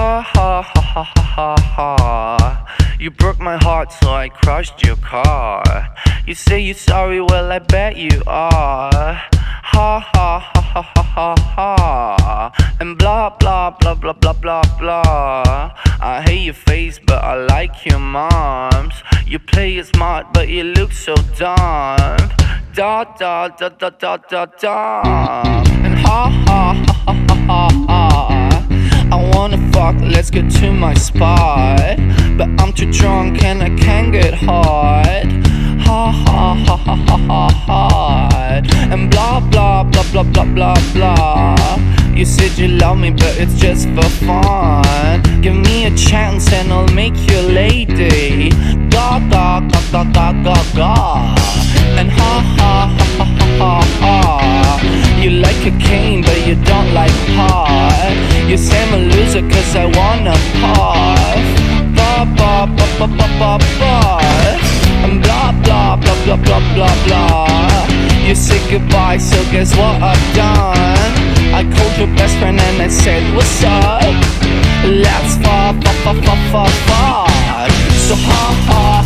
Ha ha ha ha ha ha ha. You broke my heart, so I crushed your car. You say you're sorry, well, I bet you are. Ha ha ha ha ha ha ha. And blah blah blah blah blah blah blah. I hate your face, but I like your mom's. You play it smart, but you look so dumb. Da da da da da da da. And ha ha ha get to my spot. But I'm too drunk and I can't get hard. Ha ha ha ha ha ha ha. And blah blah blah blah blah blah blah. You said you love me, but it's just for fun. Give me a chance and I'll make you a lady. Da da da da da da da. And ha ha ha ha ha ha ha. You like a cane, but you don't like Loser cause I wanna puff. Ba ba ba ba ba ba ba. And blah blah blah blah blah blah blah. You said goodbye, so guess what I've done? I called your best friend and I said, What's up? Let's fuck, fuck, fuck, fuck, fuck. So ha ha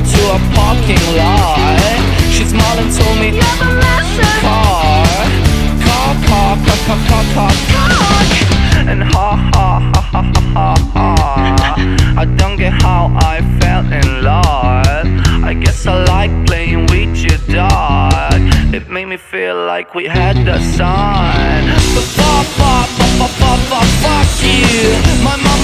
Then I drove her to a parking lot. She smiled and told me, Never listen. car, car, car, car, car, car, car, car. And ha ha ha ha ha ha ha. I don't get how I fell in love. I guess I like playing with your dog. It made me feel like we had the sun. But fuck, fuck, fuck, fuck, fuck, fuck, you. My mama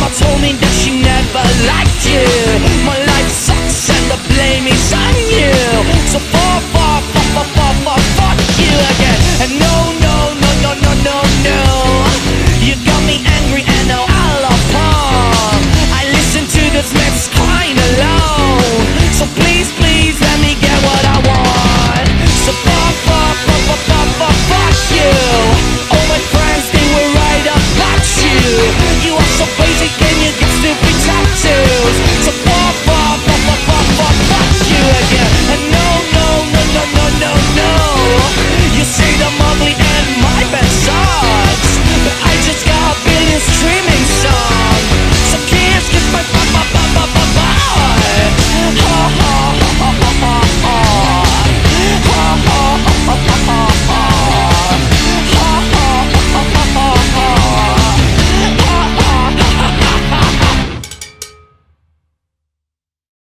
So. be